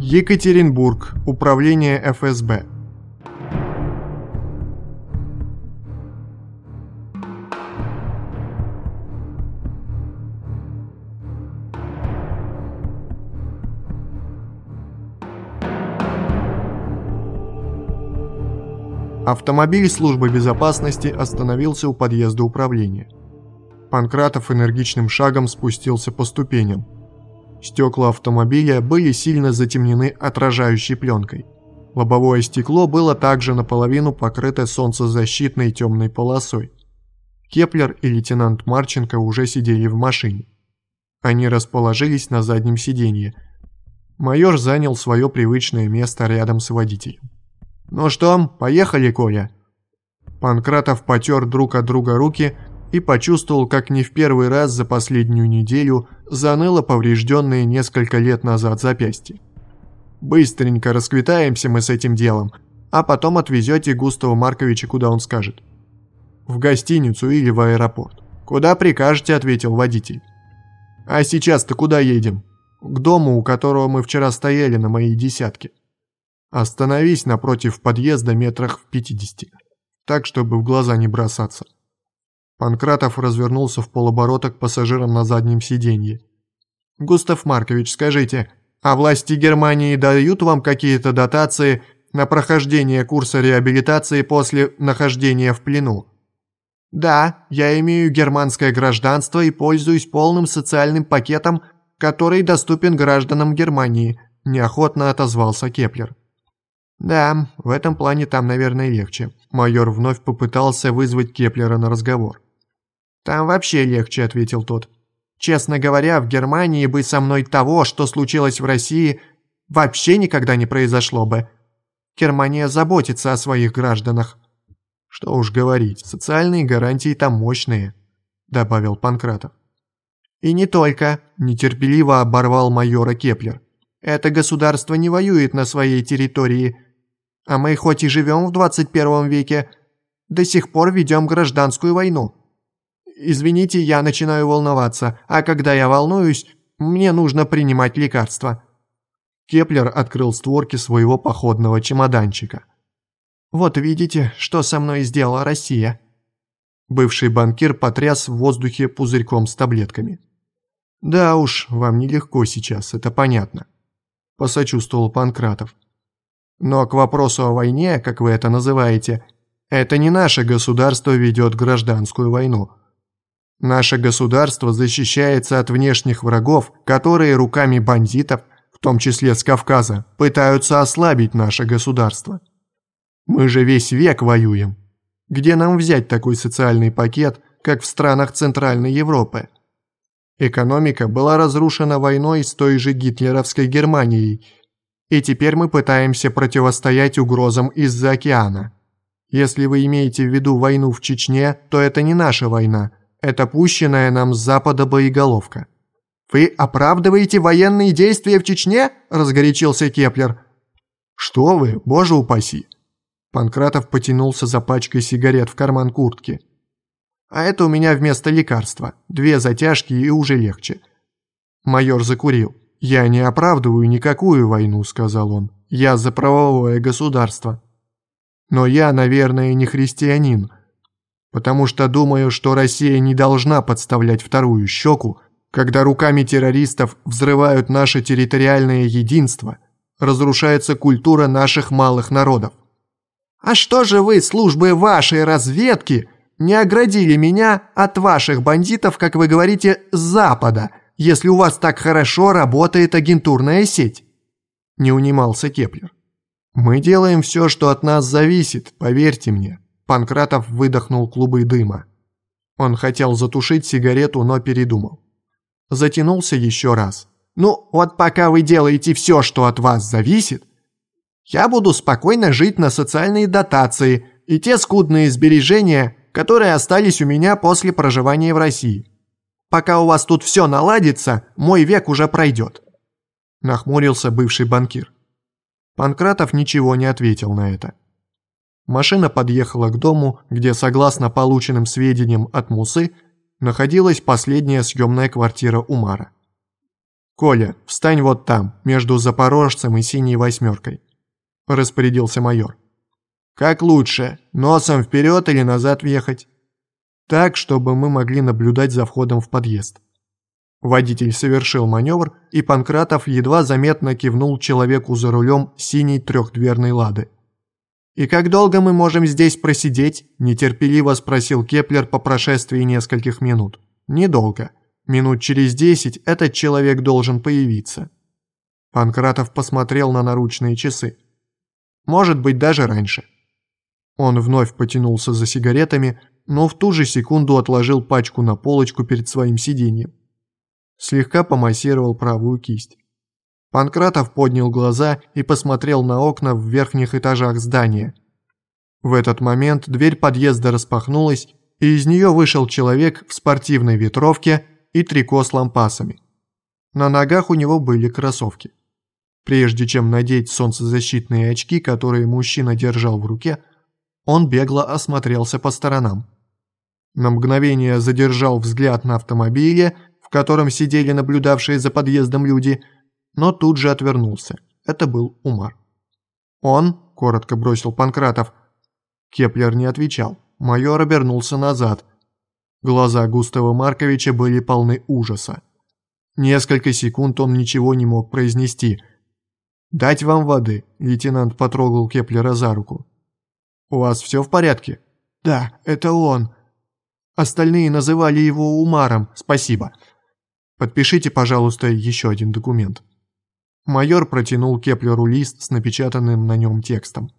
Екатеринбург. Управление ФСБ. Автомобиль службы безопасности остановился у подъезда управления. Панкратов энергичным шагом спустился по ступеням. Стекла автомобиля были сильно затемнены отражающей пленкой. Лобовое стекло было также наполовину покрыто солнцезащитной темной полосой. Кеплер и лейтенант Марченко уже сидели в машине. Они расположились на заднем сиденье. Майор занял свое привычное место рядом с водителем. «Ну что, поехали, Коля?» Панкратов потер друг о друга руки и почувствовал, как не в первый раз за последнюю неделю заныло поврежденное несколько лет назад запястье. «Быстренько расквитаемся мы с этим делом, а потом отвезете Густава Марковича, куда он скажет. В гостиницу или в аэропорт. Куда прикажете», — ответил водитель. «А сейчас-то куда едем?» «К дому, у которого мы вчера стояли на моей десятке. Остановись напротив подъезда метрах в пятидесяти, так, чтобы в глаза не бросаться». Панкратов развернулся в полоборота к пассажирам на заднем сиденье. «Густав Маркович, скажите, а власти Германии дают вам какие-то дотации на прохождение курса реабилитации после нахождения в плену?» «Да, я имею германское гражданство и пользуюсь полным социальным пакетом, который доступен гражданам Германии», – неохотно отозвался Кеплер. «Да, в этом плане там, наверное, легче». Майор вновь попытался вызвать Кеплера на разговор. «Там вообще легче», — ответил тот. «Честно говоря, в Германии бы со мной того, что случилось в России, вообще никогда не произошло бы. Германия заботится о своих гражданах». «Что уж говорить, социальные гарантии там мощные», — добавил Панкратов. «И не только», — нетерпеливо оборвал майора Кеплер. «Это государство не воюет на своей территории, а мы хоть и живем в 21 веке, до сих пор ведем гражданскую войну. Извините, я начинаю волноваться, а когда я волнуюсь, мне нужно принимать лекарства». Кеплер открыл створки своего походного чемоданчика. «Вот видите, что со мной сделала Россия». Бывший банкир потряс в воздухе пузырьком с таблетками. «Да уж, вам нелегко сейчас, это понятно», – посочувствовал Панкратов. «Но к вопросу о войне, как вы это называете, это не наше государство ведет гражданскую войну. Наше государство защищается от внешних врагов, которые руками бандитов, в том числе с Кавказа, пытаются ослабить наше государство. Мы же весь век воюем. Где нам взять такой социальный пакет, как в странах Центральной Европы? Экономика была разрушена войной с той же гитлеровской Германией, и теперь мы пытаемся противостоять угрозам из-за океана. Если вы имеете в виду войну в Чечне, то это не наша война – это пущенная нам с запада боеголовка. «Вы оправдываете военные действия в Чечне?» – разгорячился Кеплер. «Что вы, боже упаси!» Панкратов потянулся за пачкой сигарет в карман куртки. «А это у меня вместо лекарства. Две затяжки и уже легче». Майор закурил. «Я не оправдываю никакую войну», – сказал он. «Я за правовое государство». «Но я, наверное, не христианин», потому что думаю, что Россия не должна подставлять вторую щеку, когда руками террористов взрывают наше территориальное единство, разрушается культура наших малых народов. А что же вы, службы вашей разведки, не оградили меня от ваших бандитов, как вы говорите, с Запада, если у вас так хорошо работает агентурная сеть?» Не унимался Кеплер. «Мы делаем все, что от нас зависит, поверьте мне», Панкратов выдохнул клубы дыма. Он хотел затушить сигарету, но передумал. Затянулся еще раз. «Ну, вот пока вы делаете все, что от вас зависит, я буду спокойно жить на социальные дотации и те скудные сбережения, которые остались у меня после проживания в России. Пока у вас тут все наладится, мой век уже пройдет». Нахмурился бывший банкир. Панкратов ничего не ответил на это. Машина подъехала к дому, где, согласно полученным сведениям от Мусы, находилась последняя съемная квартира Умара. «Коля, встань вот там, между Запорожцем и Синей восьмеркой», – распорядился майор. «Как лучше, носом вперед или назад въехать?» «Так, чтобы мы могли наблюдать за входом в подъезд». Водитель совершил маневр, и Панкратов едва заметно кивнул человеку за рулем синей трехдверной «Лады». «И как долго мы можем здесь просидеть?» – нетерпеливо спросил Кеплер по прошествии нескольких минут. «Недолго. Минут через десять этот человек должен появиться». Панкратов посмотрел на наручные часы. «Может быть, даже раньше». Он вновь потянулся за сигаретами, но в ту же секунду отложил пачку на полочку перед своим сиденьем. Слегка помассировал правую кисть. Панкратов поднял глаза и посмотрел на окна в верхних этажах здания. В этот момент дверь подъезда распахнулась, и из нее вышел человек в спортивной ветровке и трико с лампасами. На ногах у него были кроссовки. Прежде чем надеть солнцезащитные очки, которые мужчина держал в руке, он бегло осмотрелся по сторонам. На мгновение задержал взгляд на автомобиле, в котором сидели наблюдавшие за подъездом люди – но тут же отвернулся. Это был Умар. «Он?» – коротко бросил Панкратов. Кеплер не отвечал. Майор обернулся назад. Глаза Густава Марковича были полны ужаса. Несколько секунд он ничего не мог произнести. «Дать вам воды», – лейтенант потрогал Кеплера за руку. «У вас все в порядке?» «Да, это он». Остальные называли его Умаром, спасибо. Подпишите, пожалуйста, еще один документ. Майор протянул Кеплеру лист с напечатанным на нем текстом.